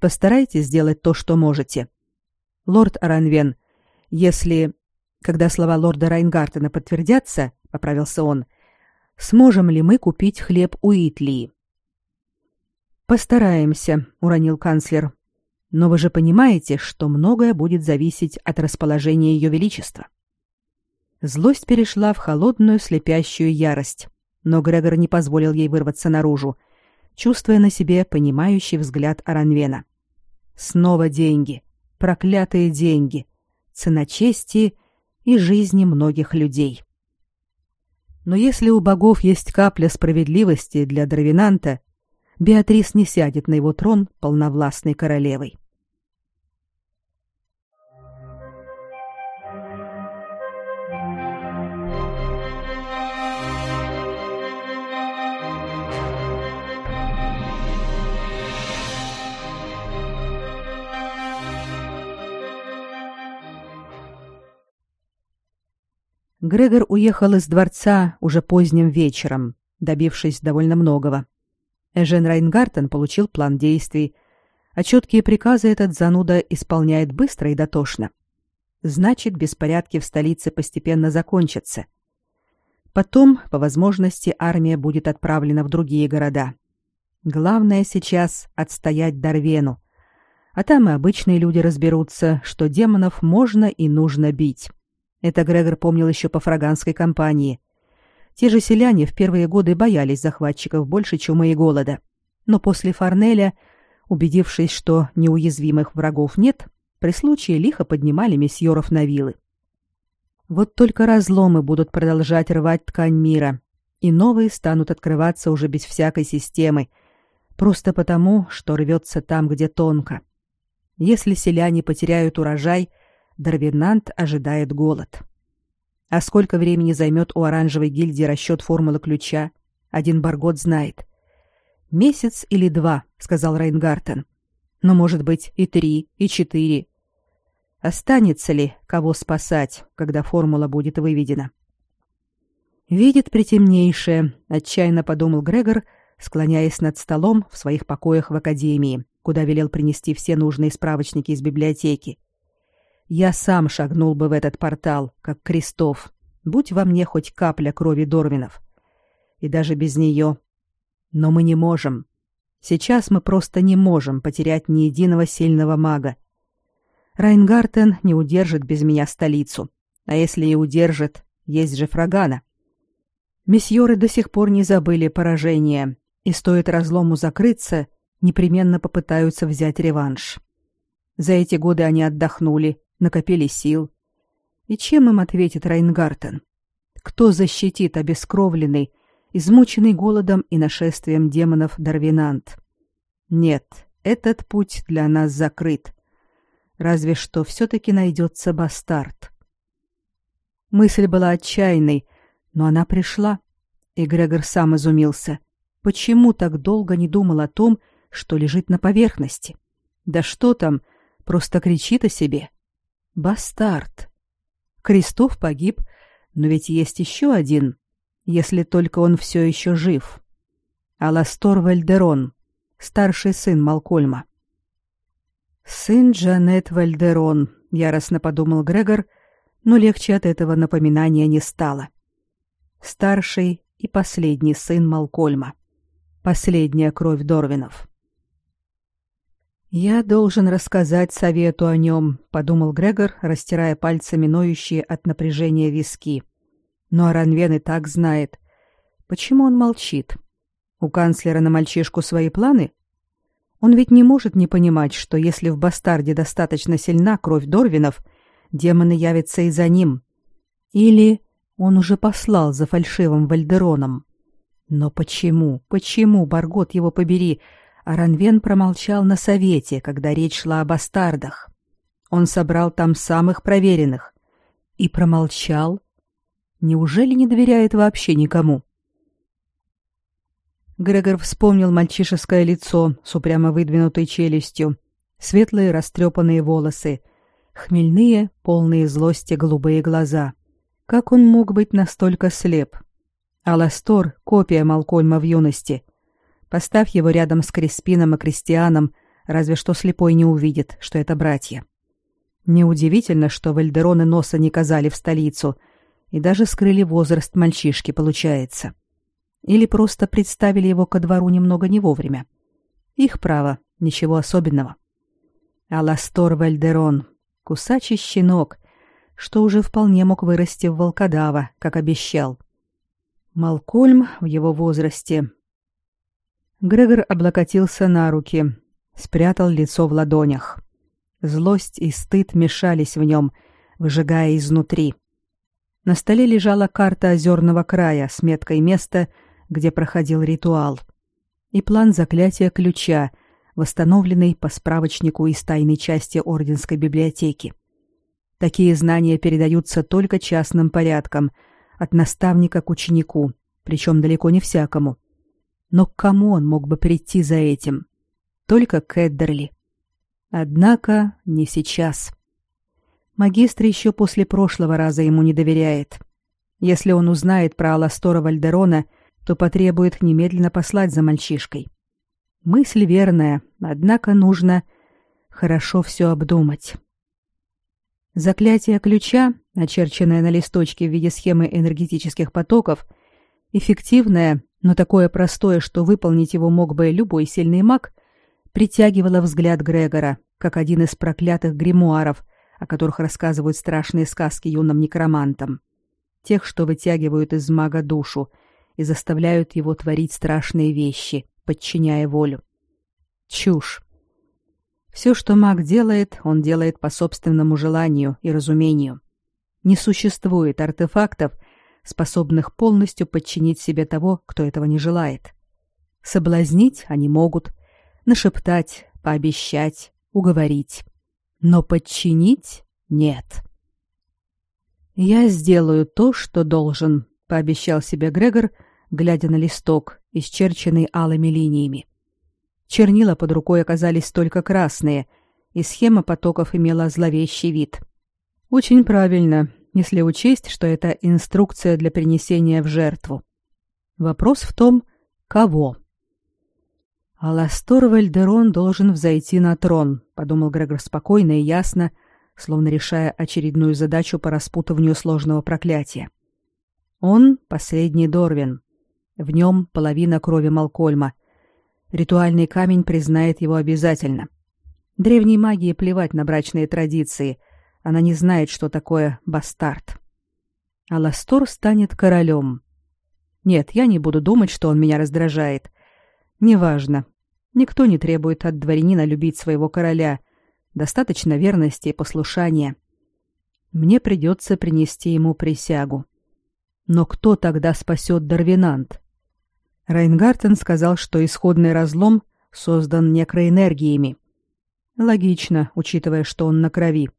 Speaker 1: «Постарайтесь сделать то, что можете. Лорд Аранвен, если...» Когда слова лорда Райнгартена подтвердятся, — поправился он, — сможем ли мы купить хлеб у Итлии? «Постараемся», — уронил канцлер. «Но вы же понимаете, что многое будет зависеть от расположения Ее Величества». Злость перешла в холодную слепящую ярость, но Грегор не позволил ей вырваться наружу, чувствуя на себе понимающий взгляд Аранвена. Снова деньги, проклятые деньги, цена чести и жизни многих людей. Но если у богов есть капля справедливости для Дравинанта, Беатрис не сядет на его трон полновластной королевой. Грегор уехал из дворца уже поздним вечером, добившись довольно многого. Эжен Райнгартен получил план действий, а четкие приказы этот зануда исполняет быстро и дотошно. Значит, беспорядки в столице постепенно закончатся. Потом, по возможности, армия будет отправлена в другие города. Главное сейчас отстоять Дарвену, а там и обычные люди разберутся, что демонов можно и нужно бить. Это Грегор помнил еще по фраганской кампании. Те же селяне в первые годы боялись захватчиков больше чумы и голода. Но после Фарнеля, убедившись, что неуязвимых врагов нет, при случае лихо поднимали месьеров на вилы. Вот только разломы будут продолжать рвать ткань мира, и новые станут открываться уже без всякой системы, просто потому, что рвется там, где тонко. Если селяне потеряют урожай – Дарвинант ожидает голод. А сколько времени займет у оранжевой гильдии расчет формулы ключа, один Баргот знает. Месяц или два, сказал Рейнгартен. Но может быть и три, и четыре. Останется ли кого спасать, когда формула будет выведена? Видит притемнейшее, отчаянно подумал Грегор, склоняясь над столом в своих покоях в академии, куда велел принести все нужные справочники из библиотеки я сам шагнул бы в этот портал, как Крестов, будь во мне хоть капля крови Дорвинов. И даже без нее. Но мы не можем. Сейчас мы просто не можем потерять ни единого сильного мага. Райнгартен не удержит без меня столицу. А если и удержит, есть же Фрагана. Месьёры до сих пор не забыли поражение, и стоит разлому закрыться, непременно попытаются взять реванш. За эти годы они отдохнули, накопили сил. И чем им ответит Райнгартен? Кто защитит обескровленный, измученный голодом и нашествием демонов Дарвинант? Нет, этот путь для нас закрыт. Разве что все-таки найдется бастард. Мысль была отчаянной, но она пришла, и Грегор сам изумился. Почему так долго не думал о том, что лежит на поверхности? Да что там, просто кричит о себе. — Бастард. Крестов погиб, но ведь есть еще один, если только он все еще жив. Аластор Вальдерон, старший сын Малкольма. Сын Джанет Вальдерон, яростно подумал Грегор, но легче от этого напоминания не стало. Старший и последний сын Малкольма. Последняя кровь Дорвинов. «Я должен рассказать совету о нем», — подумал Грегор, растирая пальцами ноющие от напряжения виски. «Но Аранвен и так знает. Почему он молчит? У канцлера на мальчишку свои планы? Он ведь не может не понимать, что если в бастарде достаточно сильна кровь Дорвинов, демоны явятся и за ним. Или он уже послал за фальшивым Вальдероном. Но почему, почему, Баргот его побери, — Аранвен промолчал на совете, когда речь шла о бастардах. Он собрал там самых проверенных. И промолчал. Неужели не доверяет вообще никому? Грегор вспомнил мальчишеское лицо с упрямо выдвинутой челюстью, светлые растрепанные волосы, хмельные, полные злости голубые глаза. Как он мог быть настолько слеп? Аластор — копия Малкольма в юности — Поставь его рядом с Креспином и Кристианом, разве что слепой не увидит, что это братья. Неудивительно, что Вальдероны носа не казали в столицу и даже скрыли возраст мальчишки, получается. Или просто представили его ко двору немного не вовремя. Их право, ничего особенного. Аластор Вальдерон, кусачий щенок, что уже вполне мог вырасти в волкодава, как обещал. Малкольм в его возрасте Грегор облокотился на руки, спрятал лицо в ладонях. Злость и стыд мешались в нем, выжигая изнутри. На столе лежала карта озерного края с меткой места, где проходил ритуал, и план заклятия ключа, восстановленный по справочнику из тайной части Орденской библиотеки. Такие знания передаются только частным порядком, от наставника к ученику, причем далеко не всякому. Но к кому он мог бы прийти за этим? Только к Эддерли. Однако не сейчас. Магистр еще после прошлого раза ему не доверяет. Если он узнает про Аластора Вальдерона, то потребует немедленно послать за мальчишкой. Мысль верная, однако нужно хорошо все обдумать. Заклятие ключа, начерченное на листочке в виде схемы энергетических потоков, эффективное но такое простое, что выполнить его мог бы любой сильный маг, притягивало взгляд Грегора, как один из проклятых гримуаров, о которых рассказывают страшные сказки юным некромантам. Тех, что вытягивают из мага душу и заставляют его творить страшные вещи, подчиняя волю. Чушь. Все, что маг делает, он делает по собственному желанию и разумению. Не существует артефактов, способных полностью подчинить себе того, кто этого не желает. Соблазнить они могут, нашептать, пообещать, уговорить. Но подчинить — нет. «Я сделаю то, что должен», — пообещал себе Грегор, глядя на листок, исчерченный алыми линиями. Чернила под рукой оказались только красные, и схема потоков имела зловещий вид. Очень правильно, если учесть, что это инструкция для принесения в жертву. Вопрос в том, кого. Аластор Вальдерон должен взойти на трон, подумал Грегор спокойно и ясно, словно решая очередную задачу по распутыванию сложного проклятия. Он последний Дорвин. В нем половина крови Малкольма. Ритуальный камень признает его обязательно. Древней магии плевать на брачные традиции — она не знает, что такое бастард. Аластор станет королем. Нет, я не буду думать, что он меня раздражает. Неважно. Никто не требует от дворянина любить своего короля. Достаточно верности и послушания. Мне придется принести ему присягу. Но кто тогда спасет Дарвинант? Райнгартен сказал, что исходный разлом создан некроэнергиями. Логично, учитывая, что он на крови.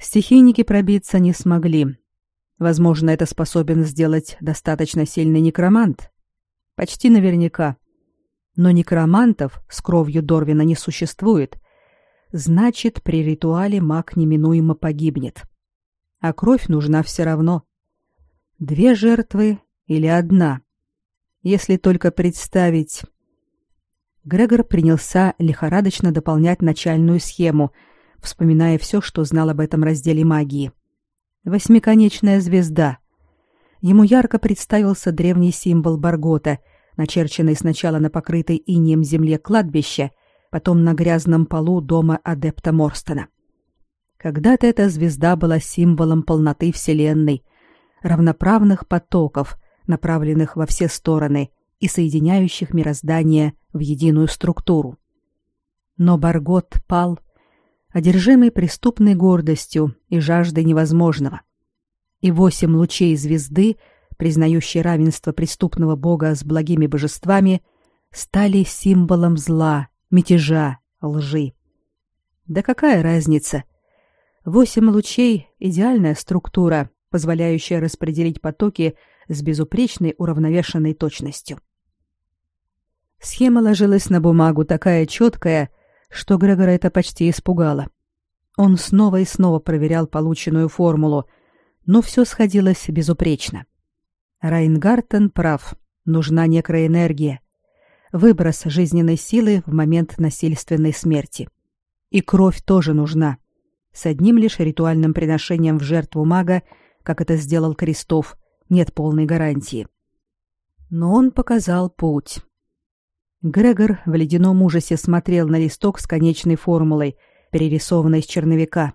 Speaker 1: Стихийники пробиться не смогли. Возможно, это способен сделать достаточно сильный некромант. Почти наверняка. Но некромантов с кровью Дорвина не существует. Значит, при ритуале маг неминуемо погибнет. А кровь нужна все равно. Две жертвы или одна? Если только представить... Грегор принялся лихорадочно дополнять начальную схему — вспоминая все, что знал об этом разделе магии. Восьмиконечная звезда. ему ярко представился древний символ Баргота, начерченный сначала на покрытой инеем земле кладбища, потом на грязном полу дома адепта Морстона. Когда-то эта звезда была символом полноты Вселенной, равноправных потоков, направленных во все стороны и соединяющих мироздание в единую структуру. Но Баргот пал, одержимый преступной гордостью и жаждой невозможного. И восемь лучей звезды, признающие равенство преступного бога с благими божествами, стали символом зла, мятежа, лжи. Да какая разница? Восемь лучей — идеальная структура, позволяющая распределить потоки с безупречной уравновешенной точностью. Схема ложилась на бумагу такая четкая, что Грегора это почти испугало. Он снова и снова проверял полученную формулу, но все сходилось безупречно. Райнгартен прав. Нужна некроэнергия. Выброс жизненной силы в момент насильственной смерти. И кровь тоже нужна. С одним лишь ритуальным приношением в жертву мага, как это сделал Крестов, нет полной гарантии. Но он показал путь. Грегор в ледяном ужасе смотрел на листок с конечной формулой, перерисованной с черновика.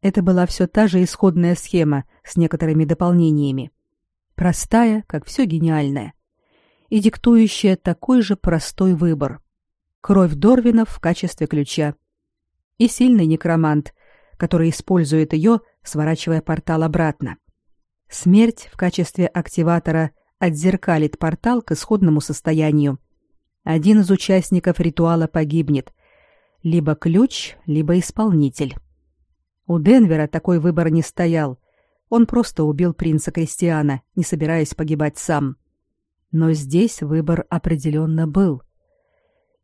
Speaker 1: Это была все та же исходная схема с некоторыми дополнениями. Простая, как все гениальное. И диктующая такой же простой выбор. Кровь Дорвинов в качестве ключа. И сильный некромант, который использует ее, сворачивая портал обратно. Смерть в качестве активатора отзеркалит портал к исходному состоянию – один из участников ритуала погибнет. Либо ключ, либо исполнитель. У Денвера такой выбор не стоял. Он просто убил принца Кристиана, не собираясь погибать сам. Но здесь выбор определенно был.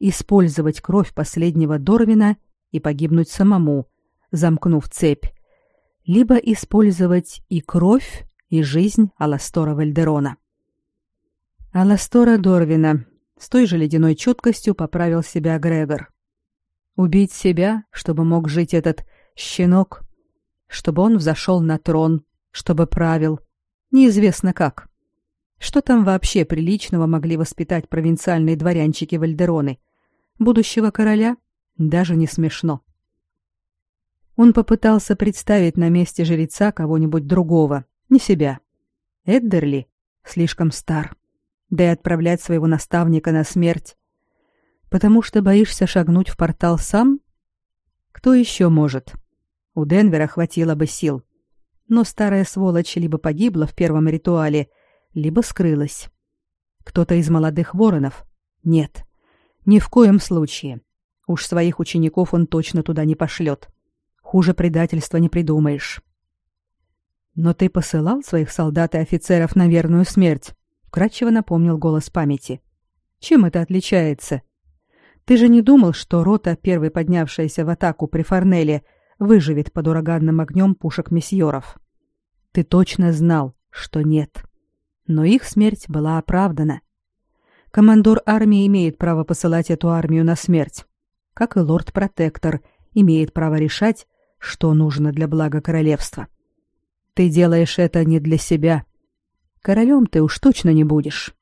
Speaker 1: Использовать кровь последнего Дорвина и погибнуть самому, замкнув цепь. Либо использовать и кровь, и жизнь Аластора Вальдерона. Аластора Дорвина, с той же ледяной четкостью поправил себя Грегор. Убить себя, чтобы мог жить этот щенок, чтобы он взошел на трон, чтобы правил, неизвестно как. Что там вообще приличного могли воспитать провинциальные дворянчики Вальдероны? Будущего короля? Даже не смешно. Он попытался представить на месте жреца кого-нибудь другого, не себя. Эддерли слишком стар да и отправлять своего наставника на смерть. Потому что боишься шагнуть в портал сам? Кто еще может? У Денвера хватило бы сил. Но старая сволочь либо погибла в первом ритуале, либо скрылась. Кто-то из молодых воронов? Нет. Ни в коем случае. Уж своих учеников он точно туда не пошлет. Хуже предательства не придумаешь. Но ты посылал своих солдат и офицеров на верную смерть вкрадчиво напомнил голос памяти. Чем это отличается? Ты же не думал, что рота, первой поднявшаяся в атаку при Форнеле, выживет под ураганным огнем пушек месьеров? Ты точно знал, что нет. Но их смерть была оправдана. Командор армии имеет право посылать эту армию на смерть, как и лорд-протектор имеет право решать, что нужно для блага королевства. Ты делаешь это не для себя, Королем ты уж точно не будешь.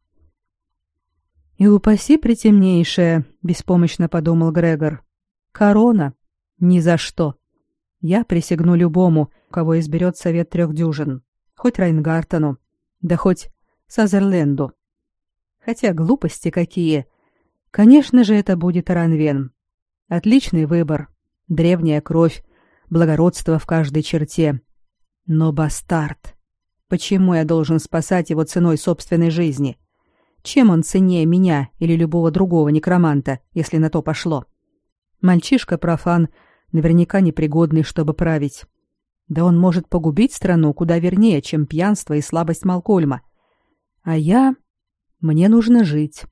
Speaker 1: И упаси притемнейшее, беспомощно подумал Грегор. Корона? Ни за что. Я присягну любому, кого изберет совет трех дюжин. Хоть Райнгартену, да хоть Сазерленду. Хотя глупости какие. Конечно же, это будет Ранвен. Отличный выбор. Древняя кровь, благородство в каждой черте. Но бастард. Почему я должен спасать его ценой собственной жизни? Чем он ценнее меня или любого другого некроманта, если на то пошло? Мальчишка-профан, наверняка непригодный, чтобы править. Да он может погубить страну куда вернее, чем пьянство и слабость Малкольма. А я... Мне нужно жить,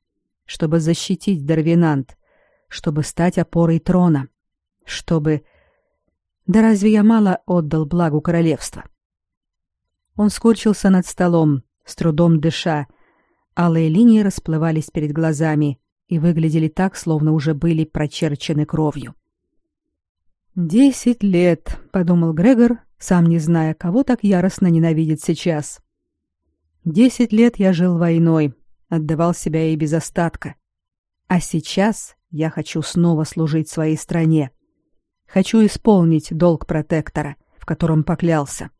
Speaker 1: чтобы защитить Дарвинант, чтобы стать опорой трона, чтобы... Да разве я мало отдал благу королевства? — он скорчился над столом, с трудом дыша. Алые линии расплывались перед глазами и выглядели так, словно уже были прочерчены кровью. «Десять лет», — подумал Грегор, сам не зная, кого так яростно ненавидит сейчас. Десять лет я жил войной, отдавал себя ей без остатка. А сейчас я хочу снова служить своей стране. Хочу исполнить долг протектора, в котором поклялся.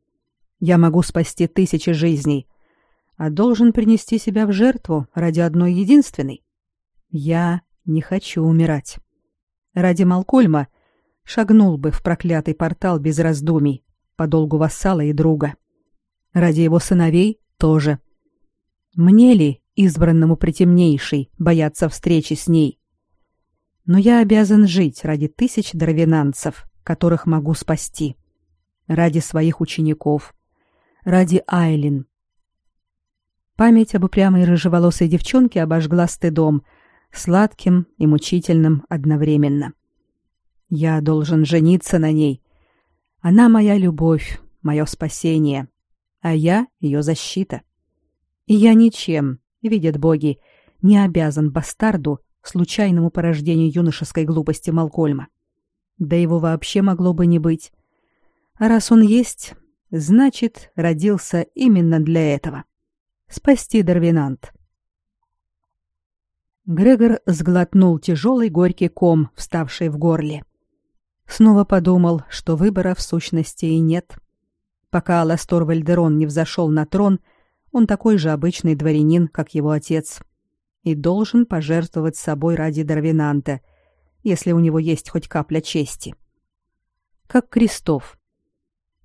Speaker 1: Я могу спасти тысячи жизней, а должен принести себя в жертву ради одной единственной. Я не хочу умирать. Ради Малкольма шагнул бы в проклятый портал без раздумий, по долгу вассала и друга. Ради его сыновей тоже. Мне ли, избранному притемнейшей, бояться встречи с ней? Но я обязан жить ради тысяч дровинанцев, которых могу спасти. Ради своих учеников. Ради Айлин. Память об упрямой рыжеволосой девчонке обожгла стыдом, сладким и мучительным одновременно. Я должен жениться на ней. Она моя любовь, мое спасение, а я ее защита. И я ничем, видят боги, не обязан бастарду, случайному порождению юношеской глупости Малкольма. Да его вообще могло бы не быть. А раз он есть, значит, родился именно для этого. Спасти Дарвинант. Грегор сглотнул тяжелый горький ком, вставший в горле. Снова подумал, что выбора в сущности и нет. Пока Аластор Вальдерон не взошел на трон, он такой же обычный дворянин, как его отец, и должен пожертвовать собой ради Дарвинанта, если у него есть хоть капля чести. Как Крестов.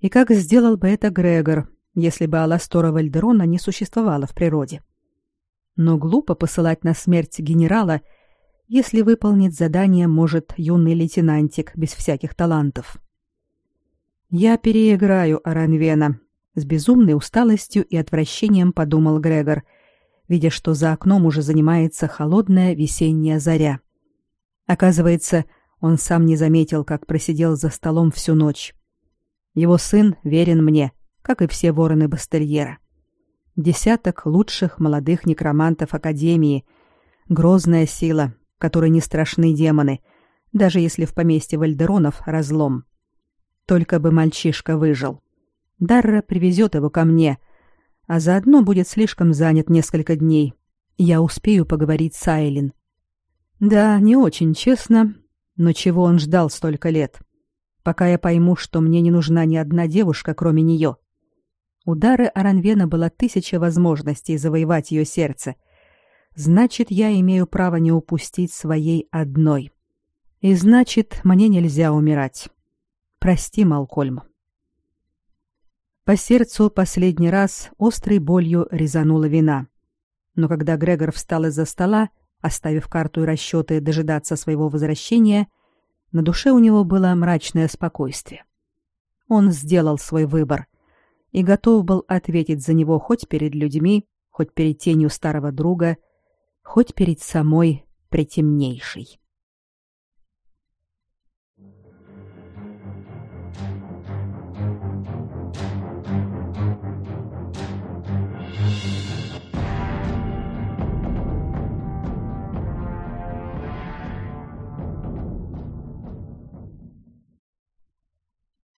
Speaker 1: И как сделал бы это Грегор, если бы Аластора Вальдерона не существовало в природе. Но глупо посылать на смерть генерала — если выполнить задание может юный лейтенантик без всяких талантов. Я переиграю Аранвена, с безумной усталостью и отвращением подумал Грегор, видя, что за окном уже занимается холодная весенняя заря. Оказывается, он сам не заметил, как просидел за столом всю ночь. Его сын верен мне, как и все вороны Бастерьера. Десяток лучших молодых некромантов Академии, грозная сила, которой не страшны демоны, даже если в поместье Вальдеронов разлом. Только бы мальчишка выжил. Дарра привезет его ко мне, а заодно будет слишком занят несколько дней. Я успею поговорить с Айлин. Да, не очень честно, но чего он ждал столько лет? Пока я пойму, что мне не нужна ни одна девушка, кроме нее. У Дары Аранвена была тысяча возможностей завоевать ее сердце — значит, я имею право не упустить своей одной. И значит, мне нельзя умирать. Прости, Малкольм. По сердцу последний раз острой болью резанула вина. Но когда Грегор встал из-за стола, оставив карту и расчеты дожидаться своего возвращения, на душе у него было мрачное спокойствие. Он сделал свой выбор и готов был ответить за него хоть перед людьми, хоть перед тенью старого друга — хоть перед самой притемнейшей.